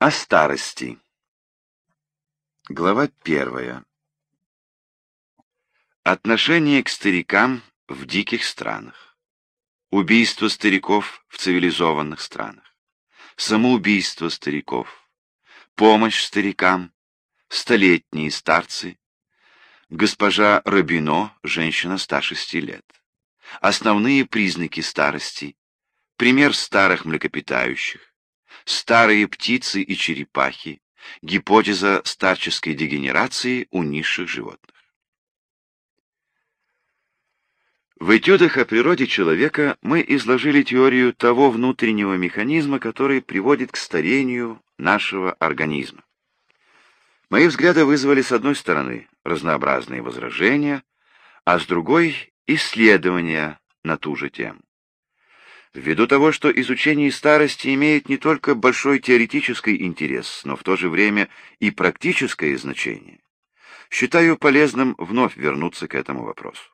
О старости. Глава первая. Отношение к старикам в диких странах. Убийство стариков в цивилизованных странах. Самоубийство стариков. Помощь старикам. Столетние старцы. Госпожа Робино, женщина 106 лет. Основные признаки старости. Пример старых млекопитающих. Старые птицы и черепахи. Гипотеза старческой дегенерации у низших животных. В этюдах о природе человека мы изложили теорию того внутреннего механизма, который приводит к старению нашего организма. Мои взгляды вызвали с одной стороны разнообразные возражения, а с другой — исследования на ту же тему. Ввиду того, что изучение старости имеет не только большой теоретический интерес, но в то же время и практическое значение, считаю полезным вновь вернуться к этому вопросу.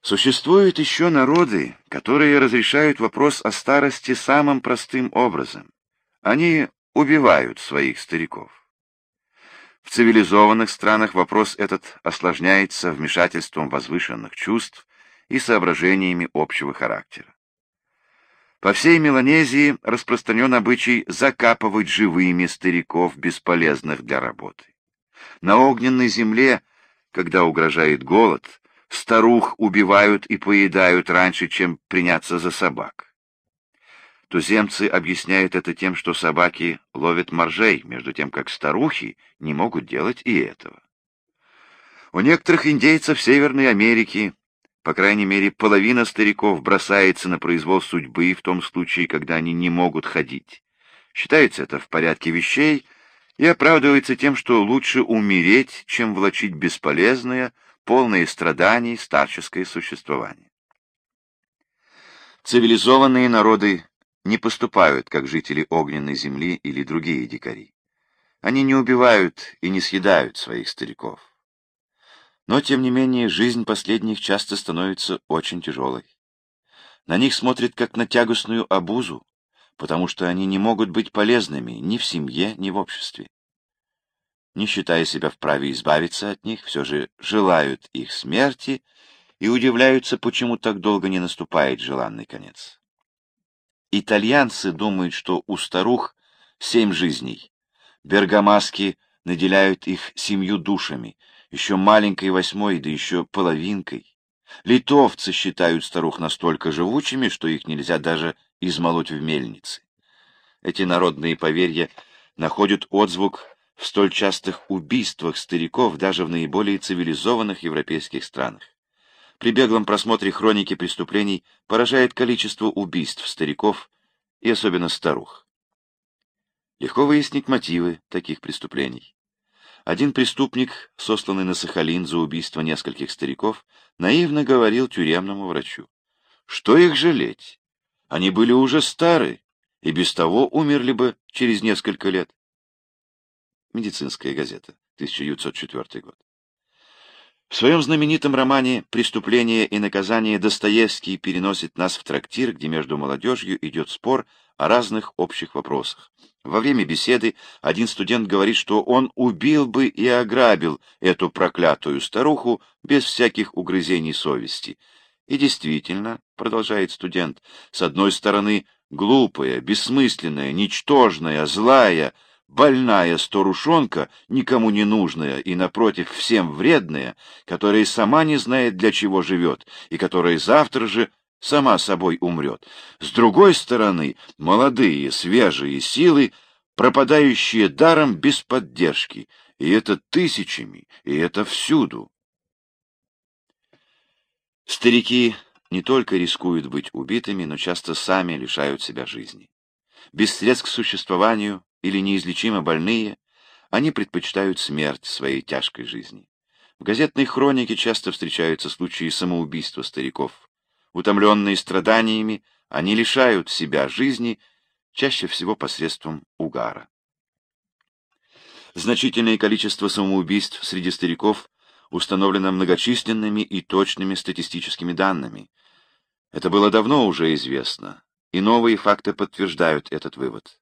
Существуют еще народы, которые разрешают вопрос о старости самым простым образом. Они убивают своих стариков. В цивилизованных странах вопрос этот осложняется вмешательством возвышенных чувств и соображениями общего характера. По всей Меланезии распространен обычай закапывать живыми стариков, бесполезных для работы. На огненной земле, когда угрожает голод, старух убивают и поедают раньше, чем приняться за собак. Туземцы объясняют это тем, что собаки ловят моржей, между тем как старухи не могут делать и этого. У некоторых индейцев Северной Америки по крайней мере, половина стариков бросается на произвол судьбы в том случае, когда они не могут ходить. Считается это в порядке вещей и оправдывается тем, что лучше умереть, чем влачить бесполезное, полное страданий старческое существование. Цивилизованные народы не поступают, как жители огненной земли или другие дикари. Они не убивают и не съедают своих стариков. Но, тем не менее, жизнь последних часто становится очень тяжелой. На них смотрят как на тягостную обузу, потому что они не могут быть полезными ни в семье, ни в обществе. Не считая себя вправе избавиться от них, все же желают их смерти и удивляются, почему так долго не наступает желанный конец. Итальянцы думают, что у старух семь жизней. Бергамаски наделяют их семью душами — еще маленькой восьмой, да еще половинкой. Литовцы считают старух настолько живучими, что их нельзя даже измолоть в мельнице. Эти народные поверья находят отзвук в столь частых убийствах стариков даже в наиболее цивилизованных европейских странах. При беглом просмотре хроники преступлений поражает количество убийств стариков и особенно старух. Легко выяснить мотивы таких преступлений. Один преступник, сосланный на Сахалин за убийство нескольких стариков, наивно говорил тюремному врачу. Что их жалеть? Они были уже стары, и без того умерли бы через несколько лет. Медицинская газета, 1904 год. В своем знаменитом романе «Преступление и наказание» Достоевский переносит нас в трактир, где между молодежью идет спор о разных общих вопросах. Во время беседы один студент говорит, что он убил бы и ограбил эту проклятую старуху без всяких угрызений совести. И действительно, продолжает студент, с одной стороны, глупая, бессмысленная, ничтожная, злая, больная старушонка, никому не нужная и, напротив, всем вредная, которая сама не знает, для чего живет, и которая завтра же сама собой умрет. С другой стороны, молодые, свежие силы, пропадающие даром без поддержки, и это тысячами, и это всюду. Старики не только рискуют быть убитыми, но часто сами лишают себя жизни. Без средств к существованию или неизлечимо больные, они предпочитают смерть своей тяжкой жизни. В газетной хронике часто встречаются случаи самоубийства стариков. Утомленные страданиями, они лишают себя жизни, чаще всего посредством угара. Значительное количество самоубийств среди стариков установлено многочисленными и точными статистическими данными. Это было давно уже известно, и новые факты подтверждают этот вывод.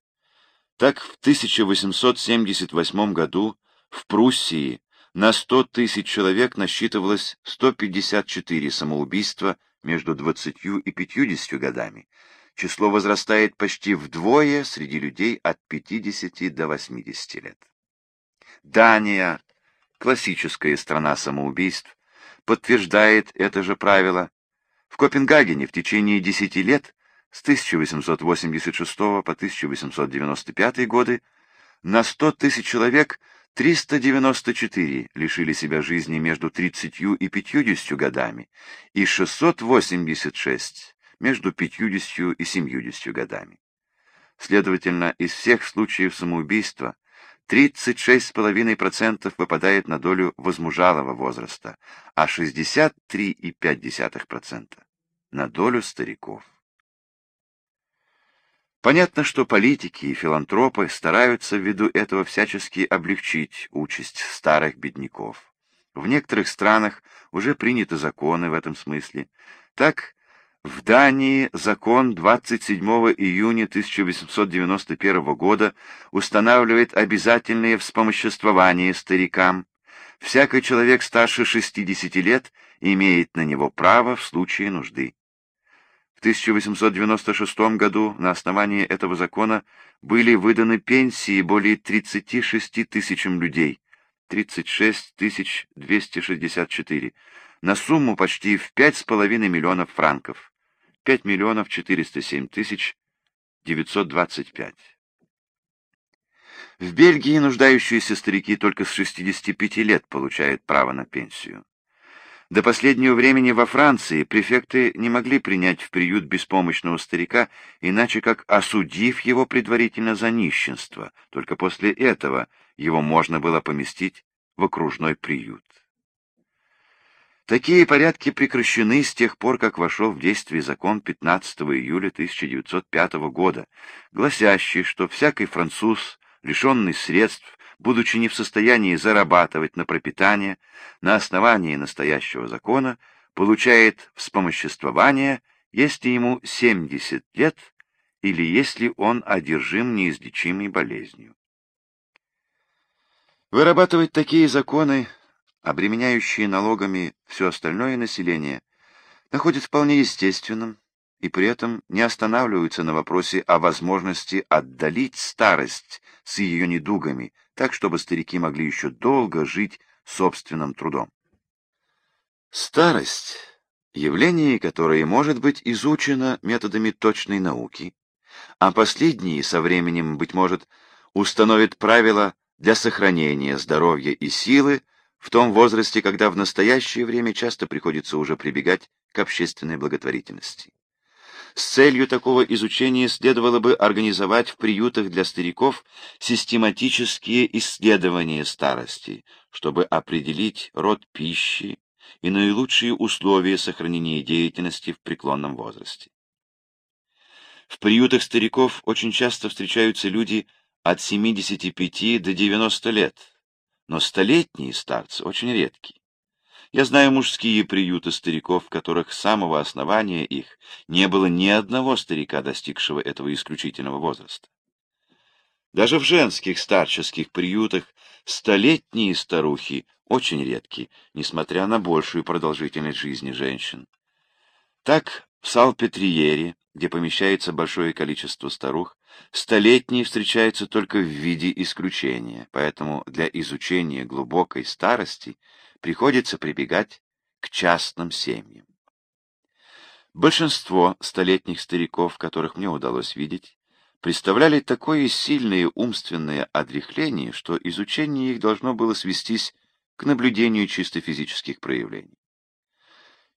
Так в 1878 году в Пруссии на 100 тысяч человек насчитывалось 154 самоубийства между 20 и 50 годами. Число возрастает почти вдвое среди людей от 50 до 80 лет. Дания, классическая страна самоубийств, подтверждает это же правило. В Копенгагене в течение 10 лет с 1886 по 1895 годы на 100 тысяч человек 394 лишили себя жизни между 30 и 50 годами и 686 между 50 и 70 годами. Следовательно, из всех случаев самоубийства 36,5% выпадает на долю возмужалого возраста, а 63,5% на долю стариков. Понятно, что политики и филантропы стараются ввиду этого всячески облегчить участь старых бедняков. В некоторых странах уже приняты законы в этом смысле. Так, в Дании закон 27 июня 1891 года устанавливает обязательное вспомоществование старикам. Всякий человек старше 60 лет имеет на него право в случае нужды. В 1896 году на основании этого закона были выданы пенсии более 36 тысячам людей, 36 264, на сумму почти в 5,5 миллионов франков. 5 миллионов 407 тысяч 925. В Бельгии нуждающиеся старики только с 65 лет получают право на пенсию. До последнего времени во Франции префекты не могли принять в приют беспомощного старика, иначе как осудив его предварительно за нищенство. Только после этого его можно было поместить в окружной приют. Такие порядки прекращены с тех пор, как вошел в действие закон 15 июля 1905 года, гласящий, что всякий француз, лишенный средств, будучи не в состоянии зарабатывать на пропитание, на основании настоящего закона, получает вспомоществование, если ему 70 лет или если он одержим неизлечимой болезнью. Вырабатывать такие законы обременяющие налогами все остальное население, находят вполне естественным и при этом не останавливаются на вопросе о возможности отдалить старость с ее недугами, так, чтобы старики могли еще долго жить собственным трудом. Старость — явление, которое может быть изучено методами точной науки, а последние со временем, быть может, установят правила для сохранения здоровья и силы, в том возрасте, когда в настоящее время часто приходится уже прибегать к общественной благотворительности. С целью такого изучения следовало бы организовать в приютах для стариков систематические исследования старости, чтобы определить род пищи и наилучшие условия сохранения деятельности в преклонном возрасте. В приютах стариков очень часто встречаются люди от 75 до 90 лет, но столетние старцы очень редки. Я знаю мужские приюты стариков, в которых с самого основания их не было ни одного старика, достигшего этого исключительного возраста. Даже в женских старческих приютах столетние старухи очень редки, несмотря на большую продолжительность жизни женщин. Так, в Салпетриере, где помещается большое количество старух, Столетние встречаются только в виде исключения, поэтому для изучения глубокой старости приходится прибегать к частным семьям. Большинство столетних стариков, которых мне удалось видеть, представляли такое сильное умственное отрехление, что изучение их должно было свестись к наблюдению чисто физических проявлений.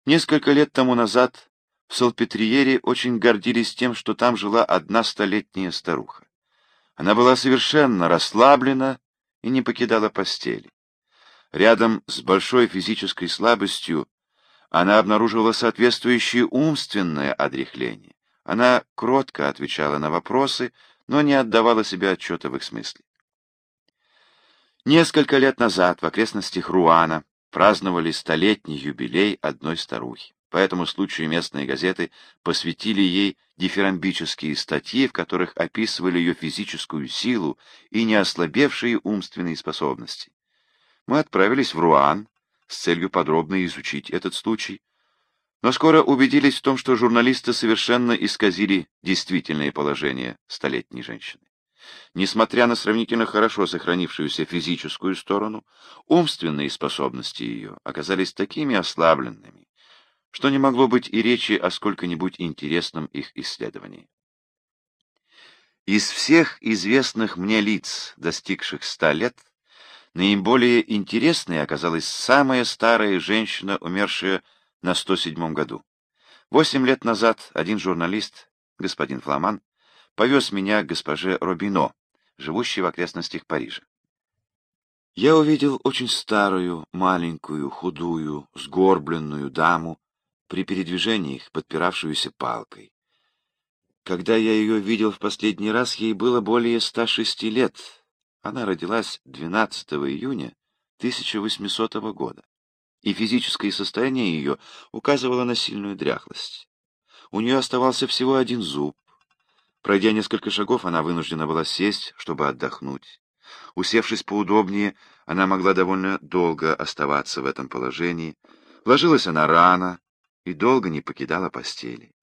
Несколько лет тому назад в Салпетриере очень гордились тем, что там жила одна столетняя старуха. Она была совершенно расслаблена и не покидала постели. Рядом с большой физической слабостью она обнаруживала соответствующее умственное одряхление. Она кротко отвечала на вопросы, но не отдавала себе отчета в их смысле. Несколько лет назад в окрестностях Руана праздновали столетний юбилей одной старухи. По этому случаю местные газеты посвятили ей дифирамбические статьи, в которых описывали ее физическую силу и неослабевшие умственные способности. Мы отправились в Руан с целью подробно изучить этот случай, но скоро убедились в том, что журналисты совершенно исказили действительное положение столетней женщины. Несмотря на сравнительно хорошо сохранившуюся физическую сторону, умственные способности ее оказались такими ослабленными, что не могло быть и речи о сколько-нибудь интересном их исследовании. Из всех известных мне лиц, достигших ста лет, наиболее интересной оказалась самая старая женщина, умершая на 107 году. Восемь лет назад один журналист, господин Фламан, повез меня к госпоже Робино, живущей в окрестностях Парижа. Я увидел очень старую, маленькую, худую, сгорбленную даму, при передвижениях, подпиравшуюся палкой. Когда я ее видел в последний раз, ей было более 106 лет. Она родилась 12 июня 1800 года, и физическое состояние ее указывало на сильную дряхлость. У нее оставался всего один зуб. Пройдя несколько шагов, она вынуждена была сесть, чтобы отдохнуть. Усевшись поудобнее, она могла довольно долго оставаться в этом положении. Ложилась она рано, и долго не покидала постели.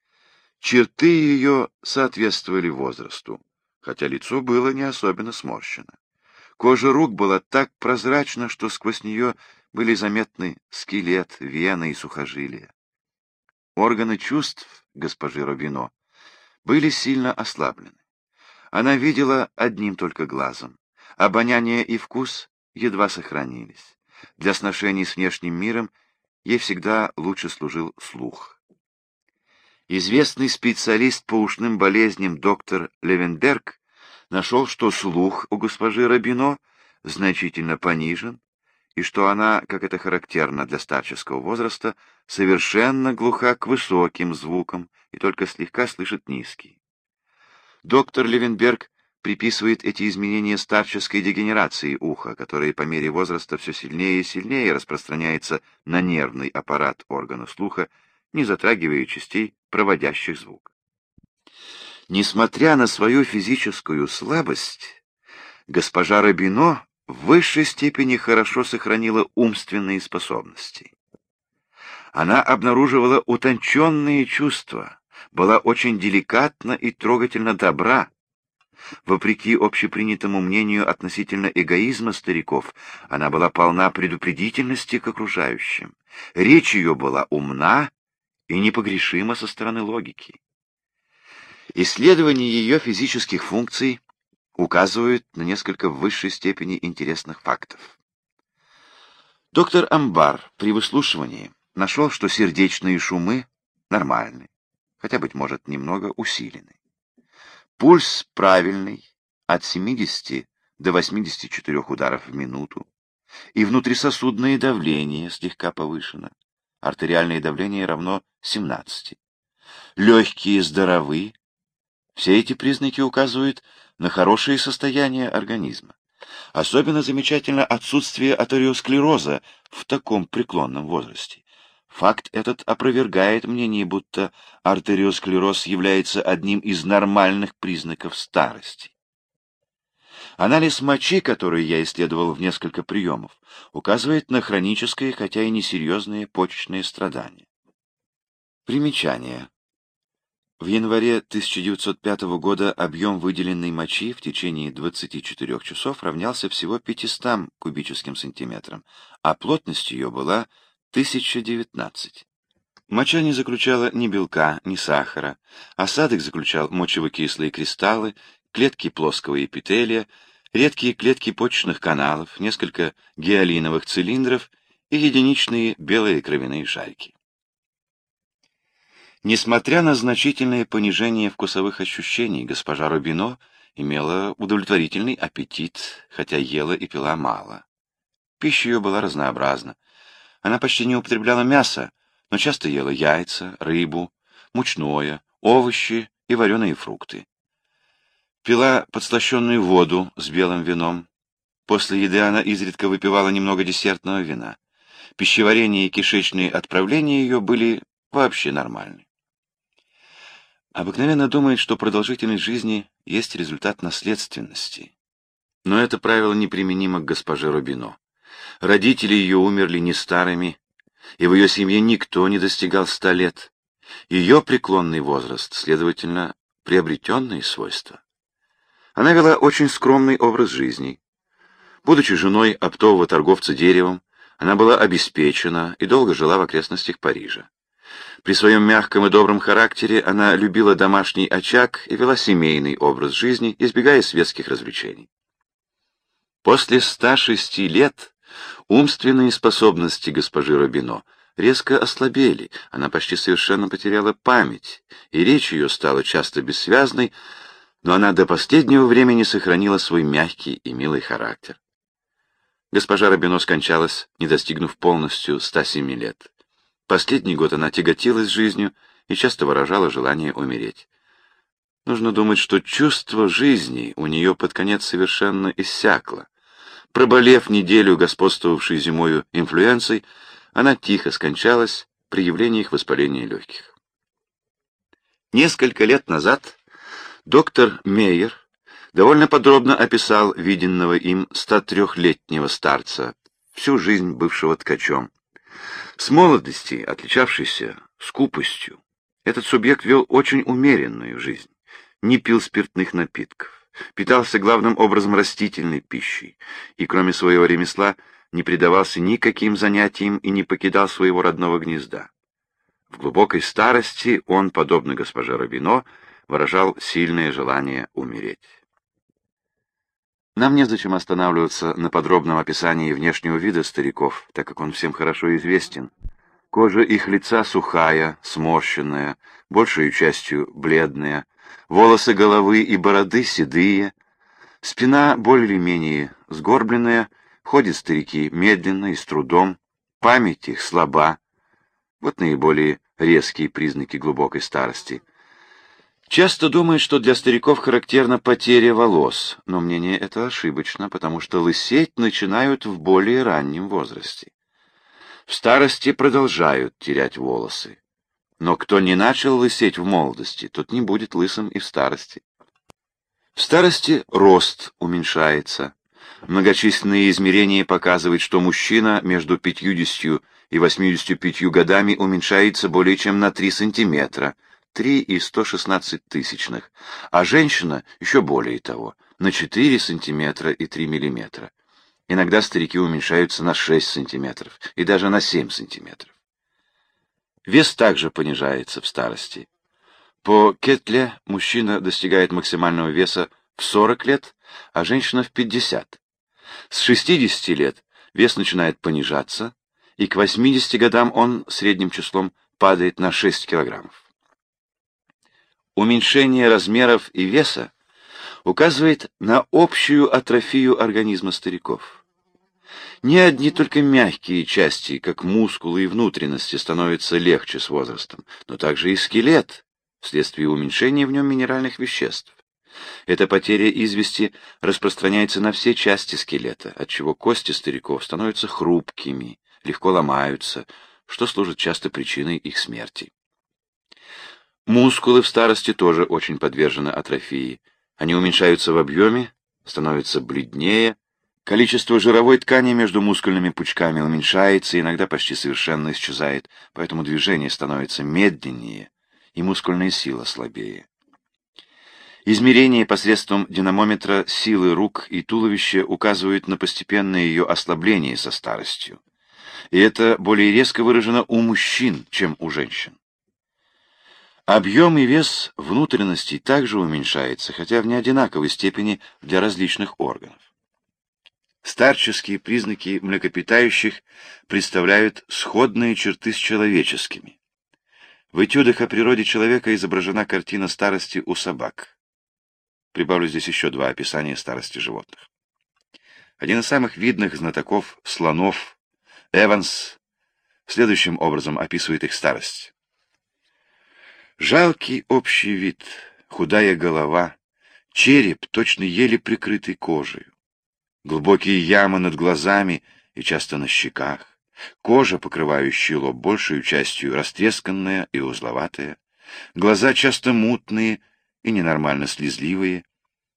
Черты ее соответствовали возрасту, хотя лицо было не особенно сморщено. Кожа рук была так прозрачна, что сквозь нее были заметны скелет, вены и сухожилия. Органы чувств госпожи Робино были сильно ослаблены. Она видела одним только глазом. Обоняние и вкус едва сохранились. Для сношений с внешним миром ей всегда лучше служил слух. Известный специалист по ушным болезням доктор Левенберг нашел, что слух у госпожи Рабино значительно понижен, и что она, как это характерно для старческого возраста, совершенно глуха к высоким звукам и только слегка слышит низкие. Доктор Левенберг приписывает эти изменения старческой дегенерации уха, которая по мере возраста все сильнее и сильнее распространяется на нервный аппарат органа слуха, не затрагивая частей, проводящих звук. Несмотря на свою физическую слабость, госпожа Рабино в высшей степени хорошо сохранила умственные способности. Она обнаруживала утонченные чувства, была очень деликатна и трогательно добра, Вопреки общепринятому мнению относительно эгоизма стариков, она была полна предупредительности к окружающим. Речь ее была умна и непогрешима со стороны логики. Исследование ее физических функций указывают на несколько в высшей степени интересных фактов. Доктор Амбар при выслушивании нашел, что сердечные шумы нормальны, хотя, быть может, немного усилены. Пульс правильный, от 70 до 84 ударов в минуту, и внутрисосудное давление слегка повышено. Артериальное давление равно 17. Легкие здоровы. Все эти признаки указывают на хорошее состояние организма. Особенно замечательно отсутствие атериосклероза в таком преклонном возрасте. Факт этот опровергает мнение, будто артериосклероз является одним из нормальных признаков старости. Анализ мочи, который я исследовал в несколько приемов, указывает на хроническое, хотя и несерьезное почечное страдание. Примечание. В январе 1905 года объем выделенной мочи в течение 24 часов равнялся всего 500 кубическим сантиметрам, а плотность ее была 1019. Моча не заключала ни белка, ни сахара. Осадок заключал мочево-кислые кристаллы, клетки плоского эпителия, редкие клетки почечных каналов, несколько гиалиновых цилиндров и единичные белые кровяные шарики. Несмотря на значительное понижение вкусовых ощущений, госпожа Рубино имела удовлетворительный аппетит, хотя ела и пила мало. Пища ее была разнообразна. Она почти не употребляла мясо, но часто ела яйца, рыбу, мучное, овощи и вареные фрукты. Пила подслащенную воду с белым вином. После еды она изредка выпивала немного десертного вина. Пищеварение и кишечные отправления ее были вообще нормальны. Обыкновенно думает, что продолжительность жизни есть результат наследственности. Но это правило неприменимо к госпоже Рубино. Родители ее умерли не старыми, и в ее семье никто не достигал ста лет. Ее преклонный возраст, следовательно, приобретенные свойства. Она вела очень скромный образ жизни. Будучи женой оптового торговца деревом, она была обеспечена и долго жила в окрестностях Парижа. При своем мягком и добром характере она любила домашний очаг и вела семейный образ жизни, избегая светских развлечений. После 106 лет умственные способности госпожи Робино резко ослабели, она почти совершенно потеряла память, и речь ее стала часто бессвязной, но она до последнего времени сохранила свой мягкий и милый характер. Госпожа Робино скончалась, не достигнув полностью 107 лет. Последний год она тяготилась жизнью и часто выражала желание умереть. Нужно думать, что чувство жизни у нее под конец совершенно иссякло. Проболев неделю господствовавшей зимою инфлюенцией, она тихо скончалась при явлениях воспаления легких. Несколько лет назад доктор Мейер довольно подробно описал виденного им 103-летнего старца, всю жизнь бывшего ткачом. С молодости, отличавшийся скупостью, этот субъект вел очень умеренную жизнь, не пил спиртных напитков, питался главным образом растительной пищей и, кроме своего ремесла, не предавался никаким занятиям и не покидал своего родного гнезда. В глубокой старости он, подобно госпоже Робино, выражал сильное желание умереть. Нам незачем останавливаться на подробном описании внешнего вида стариков, так как он всем хорошо известен. Кожа их лица сухая, сморщенная, большей частью бледная, волосы головы и бороды седые, спина более или менее сгорбленная, ходят старики медленно и с трудом, память их слаба. Вот наиболее резкие признаки глубокой старости — Часто думают, что для стариков характерна потеря волос, но мнение это ошибочно, потому что лысеть начинают в более раннем возрасте. В старости продолжают терять волосы. Но кто не начал лысеть в молодости, тот не будет лысым и в старости. В старости рост уменьшается. Многочисленные измерения показывают, что мужчина между 50 и 85 годами уменьшается более чем на 3 сантиметра – 3,116 тысячных, а женщина еще более того, на 4 сантиметра и 3 миллиметра. Иногда старики уменьшаются на 6 сантиметров и даже на 7 сантиметров. Вес также понижается в старости. По Кетле мужчина достигает максимального веса в 40 лет, а женщина в 50. С 60 лет вес начинает понижаться, и к 80 годам он средним числом падает на 6 килограммов. Уменьшение размеров и веса указывает на общую атрофию организма стариков. Не одни только мягкие части, как мускулы и внутренности, становятся легче с возрастом, но также и скелет, вследствие уменьшения в нем минеральных веществ. Эта потеря извести распространяется на все части скелета, отчего кости стариков становятся хрупкими, легко ломаются, что служит часто причиной их смерти. Мускулы в старости тоже очень подвержены атрофии. Они уменьшаются в объеме, становятся бледнее, количество жировой ткани между мускульными пучками уменьшается, иногда почти совершенно исчезает, поэтому движение становится медленнее и мускульная сила слабее. Измерение посредством динамометра силы рук и туловища указывают на постепенное ее ослабление со старостью. И это более резко выражено у мужчин, чем у женщин. Объем и вес внутренностей также уменьшается, хотя в неодинаковой степени для различных органов. Старческие признаки млекопитающих представляют сходные черты с человеческими. В этюдах о природе человека изображена картина старости у собак. Прибавлю здесь еще два описания старости животных. Один из самых видных знатоков слонов, Эванс, следующим образом описывает их старость. Жалкий общий вид, худая голова, череп, точно еле прикрытый кожей, глубокие ямы над глазами и часто на щеках, кожа, покрывающая лоб большую частью растресканная и узловатая, глаза часто мутные и ненормально слезливые,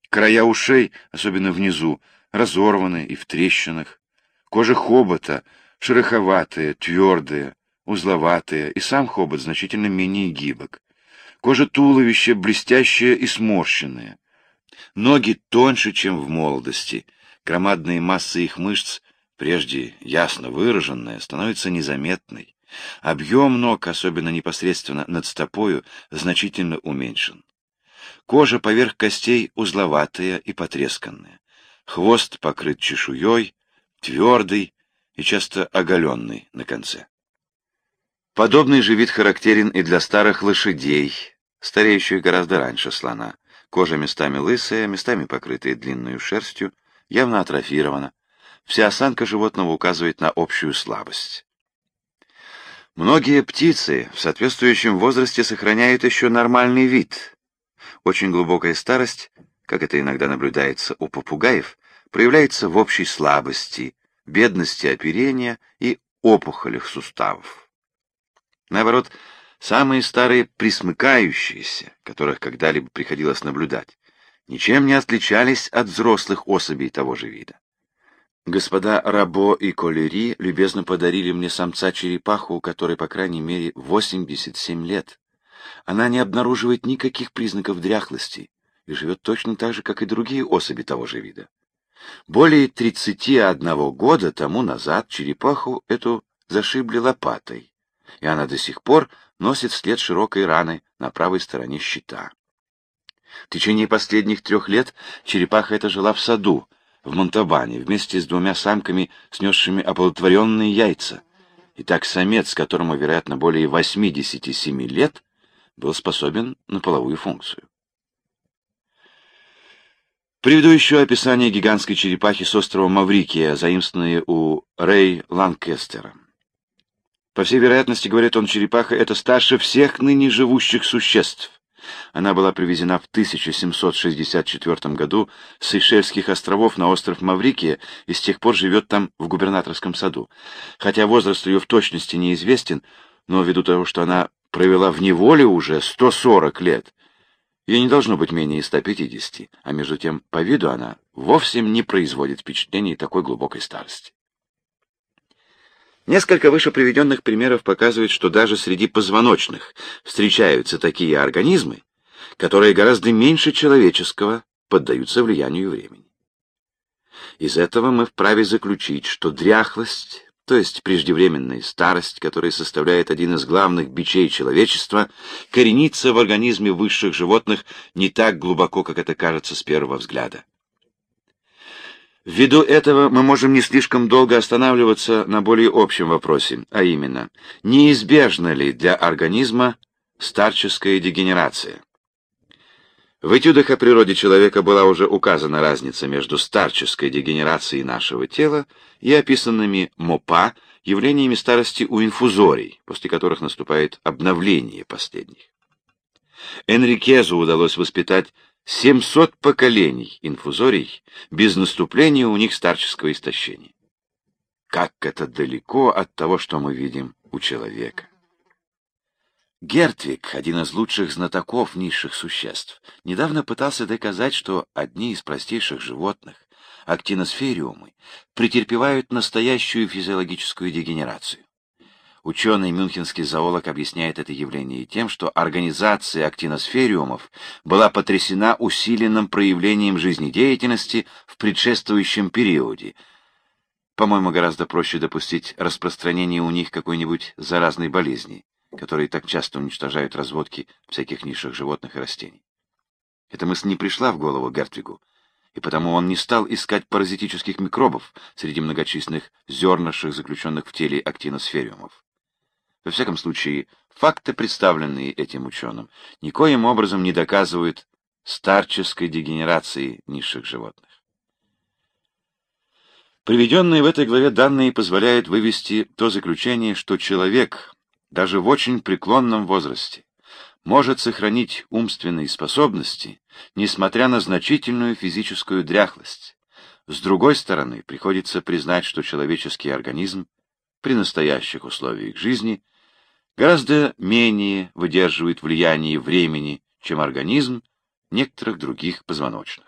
края ушей, особенно внизу, разорваны и в трещинах, кожа хобота шероховатая, твердая, узловатая, и сам хобот значительно менее гибок. Кожа туловища блестящая и сморщенная. Ноги тоньше, чем в молодости. Громадные массы их мышц, прежде ясно выраженная, становится незаметной. Объем ног, особенно непосредственно над стопою, значительно уменьшен. Кожа поверх костей узловатая и потресканная. Хвост покрыт чешуей, твердый и часто оголенный на конце. Подобный же вид характерен и для старых лошадей, стареющих гораздо раньше слона. Кожа местами лысая, местами покрытая длинной шерстью, явно атрофирована. Вся осанка животного указывает на общую слабость. Многие птицы в соответствующем возрасте сохраняют еще нормальный вид. Очень глубокая старость, как это иногда наблюдается у попугаев, проявляется в общей слабости, бедности оперения и опухолях суставов. Наоборот, самые старые присмыкающиеся, которых когда-либо приходилось наблюдать, ничем не отличались от взрослых особей того же вида. Господа Рабо и Колери любезно подарили мне самца-черепаху, которой, по крайней мере, 87 лет. Она не обнаруживает никаких признаков дряхлости и живет точно так же, как и другие особи того же вида. Более 31 года тому назад черепаху эту зашибли лопатой, и она до сих пор носит след широкой раны на правой стороне щита. В течение последних трех лет черепаха эта жила в саду, в Монтабане вместе с двумя самками, снесшими оплодотворенные яйца. И так самец, которому, вероятно, более 87 лет, был способен на половую функцию. Приведу еще описание гигантской черепахи с острова Маврикия, заимствованные у Рэй Ланкестера. По всей вероятности, говорит он, черепаха — это старше всех ныне живущих существ. Она была привезена в 1764 году с Сейшельских островов на остров Маврикия и с тех пор живет там в губернаторском саду. Хотя возраст ее в точности неизвестен, но ввиду того, что она провела в неволе уже 140 лет, ей не должно быть менее 150, а между тем по виду она вовсе не производит впечатлений такой глубокой старости. Несколько выше приведенных примеров показывают, что даже среди позвоночных встречаются такие организмы, которые гораздо меньше человеческого поддаются влиянию времени. Из этого мы вправе заключить, что дряхлость, то есть преждевременная старость, которая составляет один из главных бичей человечества, коренится в организме высших животных не так глубоко, как это кажется с первого взгляда. Ввиду этого мы можем не слишком долго останавливаться на более общем вопросе, а именно, неизбежна ли для организма старческая дегенерация? В этюдах о природе человека была уже указана разница между старческой дегенерацией нашего тела и описанными МОПА явлениями старости у инфузорий, после которых наступает обновление последних. Энрикезу удалось воспитать 700 поколений инфузорий без наступления у них старческого истощения. Как это далеко от того, что мы видим у человека. Гертвик, один из лучших знатоков низших существ, недавно пытался доказать, что одни из простейших животных, актиносфериумы, претерпевают настоящую физиологическую дегенерацию. Ученый мюнхенский зоолог объясняет это явление тем, что организация актиносфериумов была потрясена усиленным проявлением жизнедеятельности в предшествующем периоде. По-моему, гораздо проще допустить распространение у них какой-нибудь заразной болезни, которые так часто уничтожают разводки всяких низших животных и растений. Эта мысль не пришла в голову Гертвигу, и потому он не стал искать паразитических микробов среди многочисленных зернышек, заключенных в теле актиносфериумов. Во всяком случае, факты, представленные этим ученым, никоим образом не доказывают старческой дегенерации низших животных. Приведенные в этой главе данные позволяют вывести то заключение, что человек, даже в очень преклонном возрасте, может сохранить умственные способности, несмотря на значительную физическую дряхлость. С другой стороны, приходится признать, что человеческий организм при настоящих условиях жизни – гораздо менее выдерживает влияние времени, чем организм некоторых других позвоночных.